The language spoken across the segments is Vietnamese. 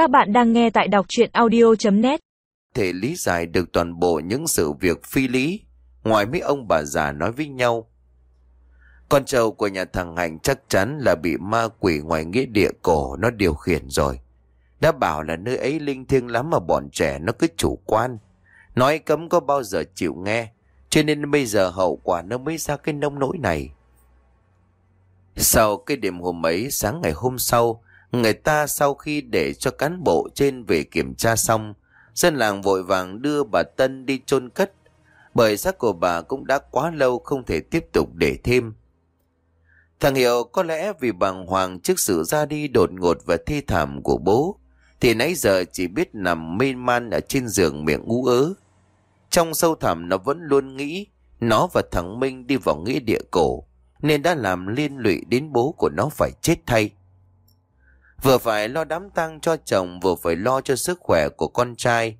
Các bạn đang nghe tại đọc chuyện audio.net thể lý giải được toàn bộ những sự việc phi lý, ngoài mấy ông bà già nói với nhau. Con trâu của nhà thằng Hạnh chắc chắn là bị ma quỷ ngoài nghĩa địa cổ nó điều khiển rồi. Đã bảo là nơi ấy linh thiêng lắm mà bọn trẻ nó cứ chủ quan. Nói cấm có bao giờ chịu nghe, cho nên bây giờ hậu quả nó mới ra cái nông nỗi này. Sau cái đêm hôm ấy, sáng ngày hôm sau, người ta sau khi để cho cán bộ trên về kiểm tra xong, dân làng vội vàng đưa bà Tân đi chôn cất, bởi xác của bà cũng đã quá lâu không thể tiếp tục để thêm. Thằng Hiệu có lẽ vì bàng hoàng trước sự ra đi đột ngột và thi thảm của bố, thì nãy giờ chỉ biết nằm mê man ở trên giường miệng ú ớ. Trong sâu thẳm nó vẫn luôn nghĩ nó và thằng Minh đi vào nghĩa địa cổ, nên đã làm liên lụy đến bố của nó phải chết thay. Vừa phải lo đám tang cho chồng vừa phải lo cho sức khỏe của con trai,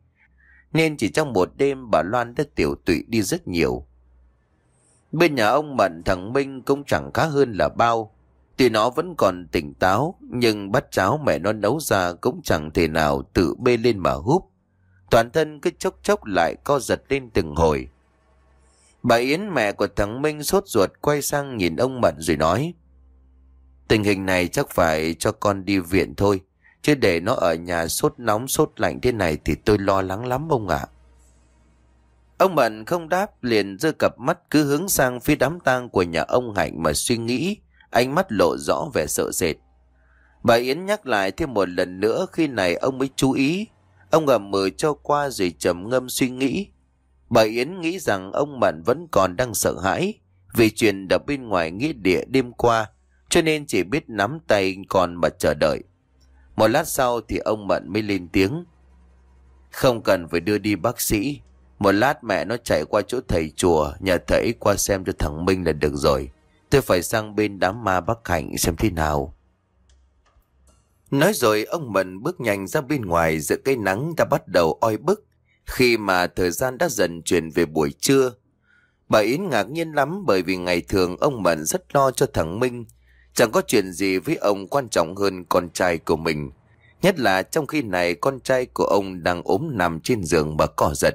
nên chỉ trong một đêm bà Loan đã tiểu tụy đi rất nhiều. Bên nhà ông Mận thằng Minh cũng chẳng khá hơn là bao. Tuy nó vẫn còn tỉnh táo, nhưng bát cháo mẹ nó nấu ra cũng chẳng thể nào tự bê lên mà húp. Toàn thân cứ chốc chốc lại co giật lên từng hồi. Bà Yến mẹ của thằng Minh sốt ruột quay sang nhìn ông Mận rồi nói. Tình hình này chắc phải cho con đi viện thôi. Chứ để nó ở nhà sốt nóng sốt lạnh thế này thì tôi lo lắng lắm ông ạ. Ông Mận không đáp liền giơ cặp mắt cứ hướng sang phía đám tang của nhà ông Hạnh mà suy nghĩ, ánh mắt lộ rõ vẻ sợ sệt. Bà Yến nhắc lại thêm một lần nữa khi này ông mới chú ý. Ông ngầm mờ cho qua rồi trầm ngâm suy nghĩ. Bà Yến nghĩ rằng ông Mận vẫn còn đang sợ hãi vì chuyện đập bên ngoài nghĩa địa đêm qua cho nên chỉ biết nắm tay con mà chờ đợi. Một lát sau thì ông Mận mới lên tiếng. Không cần phải đưa đi bác sĩ. Một lát mẹ nó chạy qua chỗ thầy chùa, nhà thầy qua xem cho thằng Minh là được rồi. Tôi phải sang bên đám ma bác Hạnh xem thế nào. Nói rồi ông Mận bước nhanh ra bên ngoài giữa cây nắng đã bắt đầu oi bức. Khi mà thời gian đã dần chuyển về buổi trưa, bà Yến ngạc nhiên lắm bởi vì ngày thường ông Mận rất lo cho thằng Minh. Chẳng có chuyện gì với ông quan trọng hơn con trai của mình. Nhất là trong khi này con trai của ông đang ốm nằm trên giường mà cỏ giật.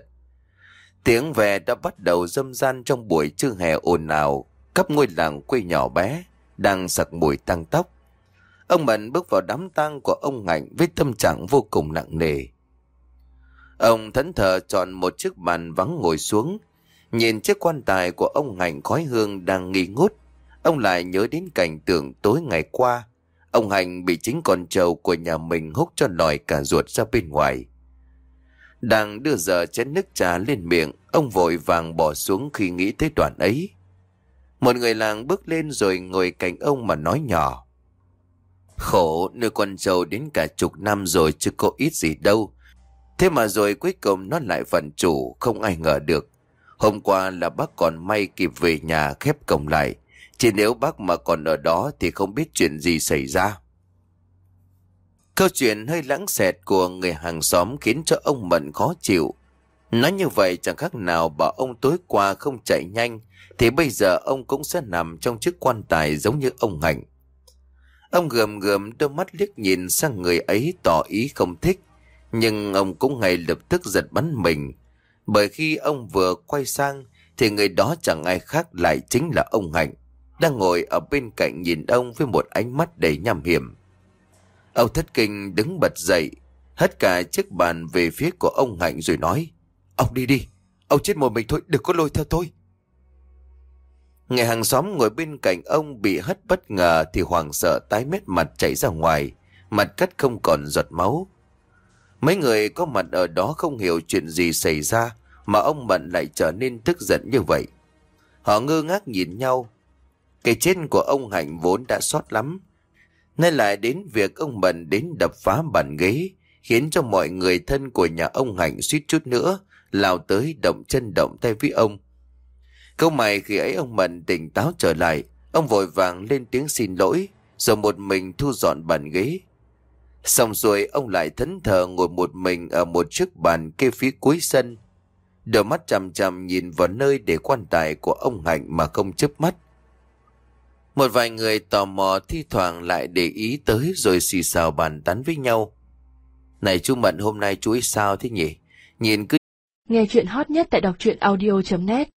Tiếng về đã bắt đầu dâm gian trong buổi trưa hè ồn ào, khắp ngôi làng quê nhỏ bé, đang sặc mùi tăng tóc. Ông Mận bước vào đám tang của ông Hạnh với tâm trạng vô cùng nặng nề. Ông thẫn thờ chọn một chiếc bàn vắng ngồi xuống, nhìn chiếc quan tài của ông Hạnh khói hương đang nghi ngút. Ông lại nhớ đến cảnh tượng tối ngày qua, ông Hạnh bị chính con trâu của nhà mình hút cho lòi cả ruột ra bên ngoài. Đang đưa giờ chén nước trà lên miệng, ông vội vàng bỏ xuống khi nghĩ tới đoạn ấy. Một người làng bước lên rồi ngồi cạnh ông mà nói nhỏ. Khổ, nuôi con trâu đến cả chục năm rồi chứ có ít gì đâu. Thế mà rồi cuối cùng nó lại phận chủ, không ai ngờ được. Hôm qua là bác còn may kịp về nhà khép cổng lại. Chỉ nếu bác mà còn ở đó thì không biết chuyện gì xảy ra. Câu chuyện hơi lãng xẹt của người hàng xóm khiến cho ông Mận khó chịu. Nói như vậy chẳng khác nào bảo ông tối qua không chạy nhanh, thì bây giờ ông cũng sẽ nằm trong chiếc quan tài giống như ông Hạnh. Ông gườm gườm đôi mắt liếc nhìn sang người ấy tỏ ý không thích, nhưng ông cũng ngay lập tức giật bắn mình. Bởi khi ông vừa quay sang, thì người đó chẳng ai khác lại chính là ông Hạnh, đang ngồi ở bên cạnh nhìn ông với một ánh mắt đầy nham hiểm. Ông thất kinh đứng bật dậy, hất cả chiếc bàn về phía của ông Hạnh rồi nói. Ông đi đi, ông chết một mình thôi, đừng có lôi theo tôi. Người hàng xóm ngồi bên cạnh ông bị hất bất ngờ thì hoảng sợ tái mét mặt chảy ra ngoài, mặt cắt không còn giọt máu. Mấy người có mặt ở đó không hiểu chuyện gì xảy ra mà ông Mận lại trở nên tức giận như vậy. Họ ngơ ngác nhìn nhau. Cái chết của ông Hạnh vốn đã sót lắm, Nay lại đến việc ông Bần đến đập phá bàn ghế, khiến cho mọi người thân của nhà ông Hạnh suýt chút nữa, lao tới động chân động tay với ông. Câu mày khi ấy ông Bần tỉnh táo trở lại, ông vội vàng lên tiếng xin lỗi, rồi một mình thu dọn bàn ghế. Xong rồi ông lại thẫn thờ ngồi một mình ở một chiếc bàn kê phía cuối sân. Đôi mắt chằm chằm nhìn vào nơi để quan tài của ông Hạnh mà không chớp mắt. Một vài người tò mò thi thoảng lại để ý tới rồi xì xào bàn tán với nhau. Này chú Mận, hôm nay chú ấy sao thế nhỉ? Nhìn cứ Nghe chuyện hot nhất tại đọc truyện audio.net